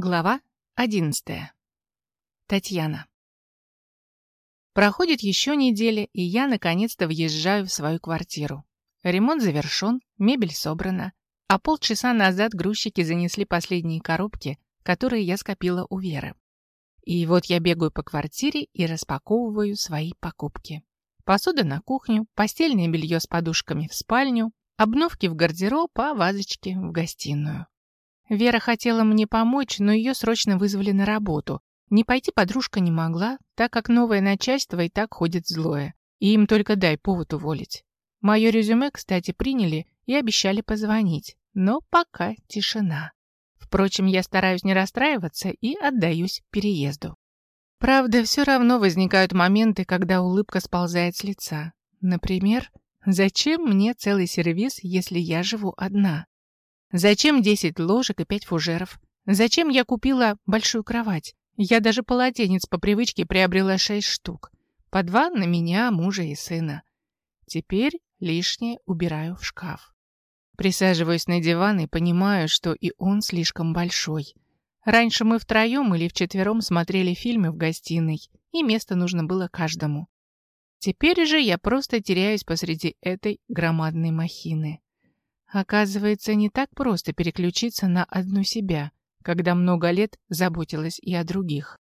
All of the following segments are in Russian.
Глава 11. Татьяна. Проходит еще неделя, и я наконец-то въезжаю в свою квартиру. Ремонт завершен, мебель собрана, а полчаса назад грузчики занесли последние коробки, которые я скопила у Веры. И вот я бегаю по квартире и распаковываю свои покупки. Посуда на кухню, постельное белье с подушками в спальню, обновки в гардероб, а вазочки в гостиную. Вера хотела мне помочь, но ее срочно вызвали на работу. Не пойти подружка не могла, так как новое начальство и так ходит злое. И им только дай повод уволить. Мое резюме, кстати, приняли и обещали позвонить. Но пока тишина. Впрочем, я стараюсь не расстраиваться и отдаюсь переезду. Правда, все равно возникают моменты, когда улыбка сползает с лица. Например, зачем мне целый сервис, если я живу одна? Зачем 10 ложек и 5 фужеров? Зачем я купила большую кровать? Я даже полотенец по привычке приобрела 6 штук. По два на меня, мужа и сына. Теперь лишнее убираю в шкаф. Присаживаюсь на диван и понимаю, что и он слишком большой. Раньше мы втроем или вчетвером смотрели фильмы в гостиной, и место нужно было каждому. Теперь же я просто теряюсь посреди этой громадной махины. Оказывается, не так просто переключиться на одну себя, когда много лет заботилась и о других.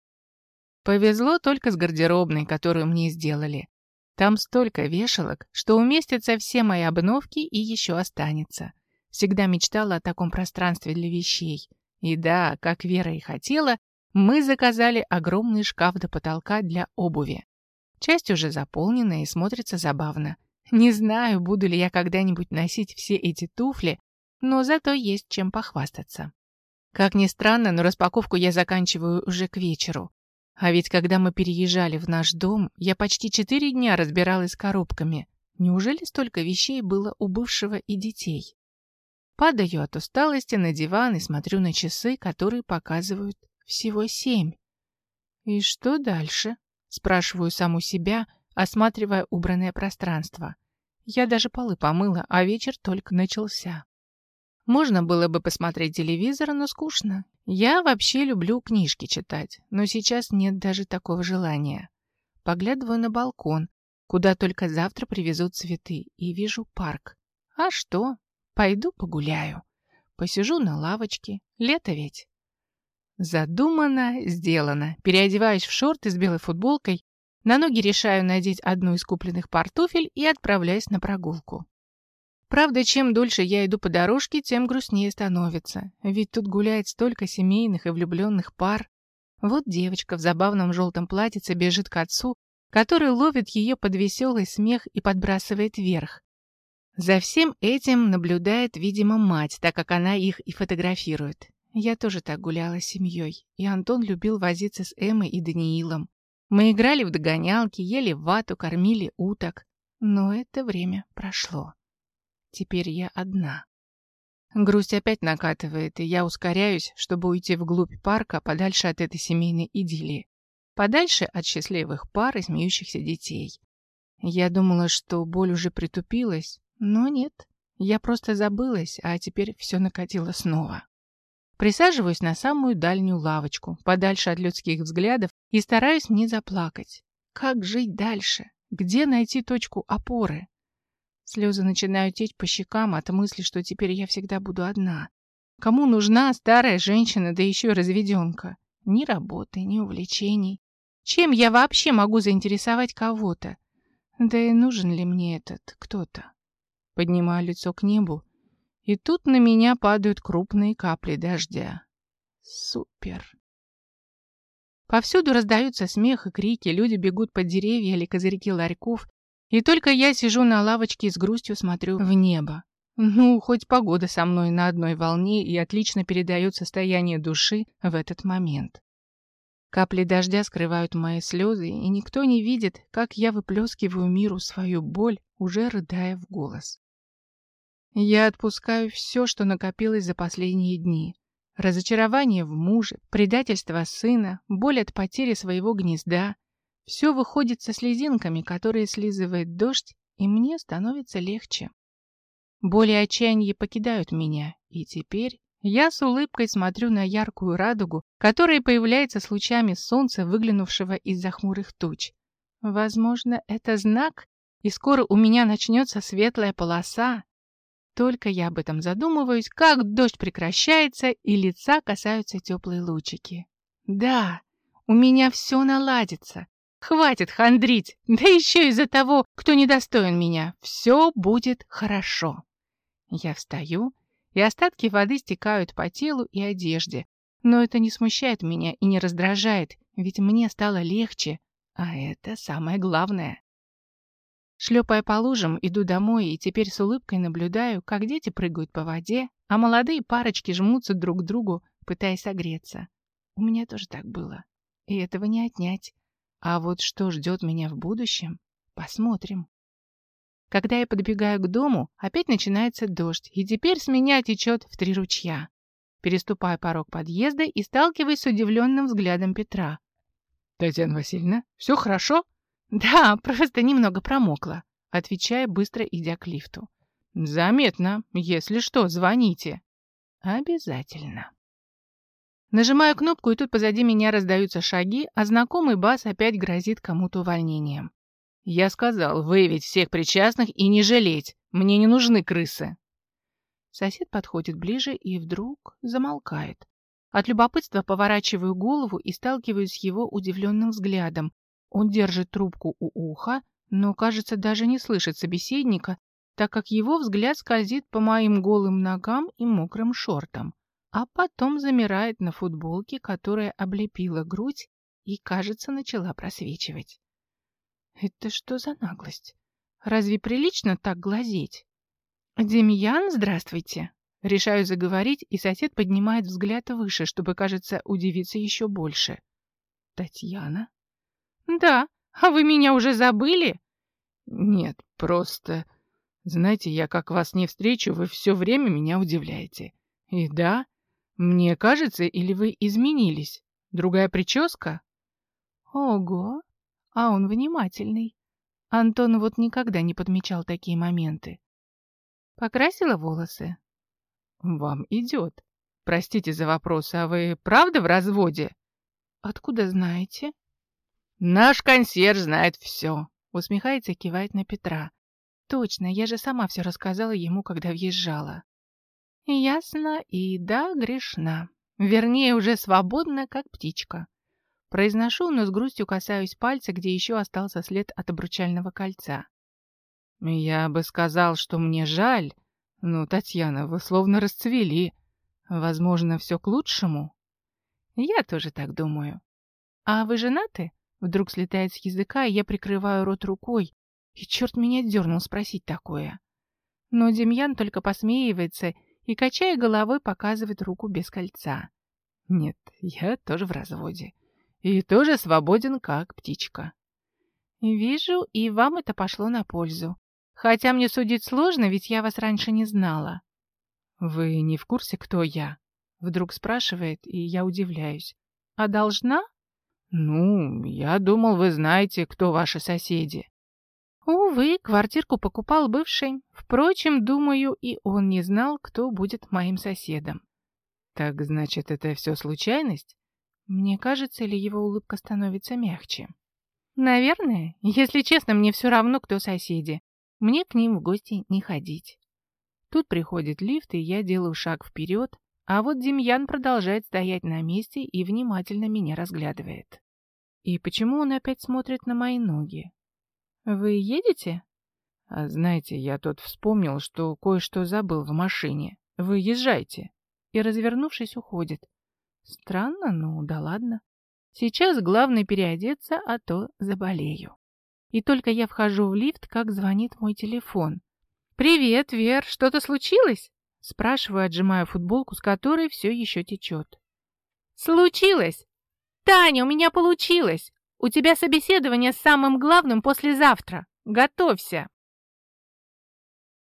Повезло только с гардеробной, которую мне сделали. Там столько вешалок, что уместятся все мои обновки и еще останется. Всегда мечтала о таком пространстве для вещей. И да, как Вера и хотела, мы заказали огромный шкаф до потолка для обуви. Часть уже заполнена и смотрится забавно. Не знаю, буду ли я когда-нибудь носить все эти туфли, но зато есть чем похвастаться. Как ни странно, но распаковку я заканчиваю уже к вечеру. А ведь когда мы переезжали в наш дом, я почти четыре дня разбиралась с коробками. Неужели столько вещей было у бывшего и детей? Падаю от усталости на диван и смотрю на часы, которые показывают всего семь. И что дальше? Спрашиваю саму себя, осматривая убранное пространство. Я даже полы помыла, а вечер только начался. Можно было бы посмотреть телевизор, но скучно. Я вообще люблю книжки читать, но сейчас нет даже такого желания. Поглядываю на балкон, куда только завтра привезут цветы, и вижу парк. А что? Пойду погуляю. Посижу на лавочке. Лето ведь. Задумано, сделано. Переодеваюсь в шорты с белой футболкой на ноги решаю надеть одну из купленных портуфель и отправляюсь на прогулку. Правда, чем дольше я иду по дорожке, тем грустнее становится. Ведь тут гуляет столько семейных и влюбленных пар. Вот девочка в забавном желтом платьице бежит к отцу, который ловит ее под веселый смех и подбрасывает вверх. За всем этим наблюдает, видимо, мать, так как она их и фотографирует. Я тоже так гуляла с семьей, и Антон любил возиться с Эммой и Даниилом. Мы играли в догонялки, ели вату, кормили уток. Но это время прошло. Теперь я одна. Грусть опять накатывает, и я ускоряюсь, чтобы уйти вглубь парка, подальше от этой семейной идиллии. Подальше от счастливых пар и смеющихся детей. Я думала, что боль уже притупилась, но нет. Я просто забылась, а теперь все накатило снова. Присаживаюсь на самую дальнюю лавочку, подальше от людских взглядов, и стараюсь не заплакать. Как жить дальше? Где найти точку опоры? Слезы начинают течь по щекам от мысли, что теперь я всегда буду одна. Кому нужна старая женщина, да еще разведенка? Ни работы, ни увлечений. Чем я вообще могу заинтересовать кого-то? Да и нужен ли мне этот кто-то? Поднимаю лицо к небу и тут на меня падают крупные капли дождя. Супер. Повсюду раздаются смех и крики, люди бегут под деревья или козырьки ларьков, и только я сижу на лавочке и с грустью смотрю в небо. Ну, хоть погода со мной на одной волне и отлично передает состояние души в этот момент. Капли дождя скрывают мои слезы, и никто не видит, как я выплескиваю миру свою боль, уже рыдая в голос. Я отпускаю все, что накопилось за последние дни. Разочарование в муже, предательство сына, боль от потери своего гнезда. Все выходит со слезинками, которые слизывает дождь, и мне становится легче. Боль и отчаяние покидают меня, и теперь Я с улыбкой смотрю на яркую радугу, которая появляется с лучами солнца, выглянувшего из-за хмурых туч. Возможно, это знак, и скоро у меня начнется светлая полоса. Только я об этом задумываюсь, как дождь прекращается, и лица касаются теплые лучики. Да, у меня все наладится. Хватит хандрить, да еще из-за того, кто недостоин меня. Все будет хорошо. Я встаю, и остатки воды стекают по телу и одежде. Но это не смущает меня и не раздражает, ведь мне стало легче, а это самое главное. Шлепая по лужам, иду домой и теперь с улыбкой наблюдаю, как дети прыгают по воде, а молодые парочки жмутся друг к другу, пытаясь согреться. У меня тоже так было. И этого не отнять. А вот что ждет меня в будущем, посмотрим. Когда я подбегаю к дому, опять начинается дождь, и теперь с меня течет в три ручья. Переступаю порог подъезда и сталкиваюсь с удивленным взглядом Петра. «Татьяна Васильевна, все хорошо?» «Да, просто немного промокла», — отвечая, быстро идя к лифту. «Заметно. Если что, звоните». «Обязательно». Нажимаю кнопку, и тут позади меня раздаются шаги, а знакомый бас опять грозит кому-то увольнением. «Я сказал, выявить всех причастных и не жалеть. Мне не нужны крысы». Сосед подходит ближе и вдруг замолкает. От любопытства поворачиваю голову и сталкиваюсь с его удивленным взглядом. Он держит трубку у уха, но, кажется, даже не слышит собеседника, так как его взгляд скользит по моим голым ногам и мокрым шортам а потом замирает на футболке, которая облепила грудь и, кажется, начала просвечивать. Это что за наглость? Разве прилично так глазеть? Демьян, здравствуйте. Решаю заговорить, и сосед поднимает взгляд выше, чтобы, кажется, удивиться еще больше. Татьяна? Да, а вы меня уже забыли? Нет, просто... Знаете, я как вас не встречу, вы все время меня удивляете. И да, мне кажется, или вы изменились? Другая прическа? Ого, а он внимательный. Антон вот никогда не подмечал такие моменты. Покрасила волосы? Вам идет. Простите за вопрос, а вы правда в разводе? Откуда знаете? Наш консьерж знает все. Усмехается и кивает на Петра. Точно, я же сама все рассказала ему, когда въезжала. Ясно и да, грешна. Вернее, уже свободна, как птичка. Произношу, но с грустью касаюсь пальца, где еще остался след от обручального кольца. Я бы сказал, что мне жаль. Ну, Татьяна, вы словно расцвели. Возможно, все к лучшему? Я тоже так думаю. А вы женаты? Вдруг слетает с языка, и я прикрываю рот рукой. И черт меня дернул спросить такое. Но Демьян только посмеивается и, качая головой, показывает руку без кольца. Нет, я тоже в разводе. И тоже свободен, как птичка. Вижу, и вам это пошло на пользу. Хотя мне судить сложно, ведь я вас раньше не знала. Вы не в курсе, кто я? Вдруг спрашивает, и я удивляюсь. А должна? Ну, я думал, вы знаете, кто ваши соседи. Увы, квартирку покупал бывший. Впрочем, думаю, и он не знал, кто будет моим соседом. Так значит, это все случайность? Мне кажется, ли его улыбка становится мягче? Наверное. Если честно, мне все равно, кто соседи. Мне к ним в гости не ходить. Тут приходит лифт, и я делаю шаг вперед, а вот Демьян продолжает стоять на месте и внимательно меня разглядывает. И почему он опять смотрит на мои ноги? «Вы едете?» а, «Знаете, я тут вспомнил, что кое-что забыл в машине. Вы езжайте». И, развернувшись, уходит. Странно, ну да ладно. Сейчас главное переодеться, а то заболею. И только я вхожу в лифт, как звонит мой телефон. «Привет, Вер, что-то случилось?» Спрашиваю, отжимая футболку, с которой все еще течет. «Случилось! Таня, у меня получилось! У тебя собеседование с самым главным послезавтра. Готовься!»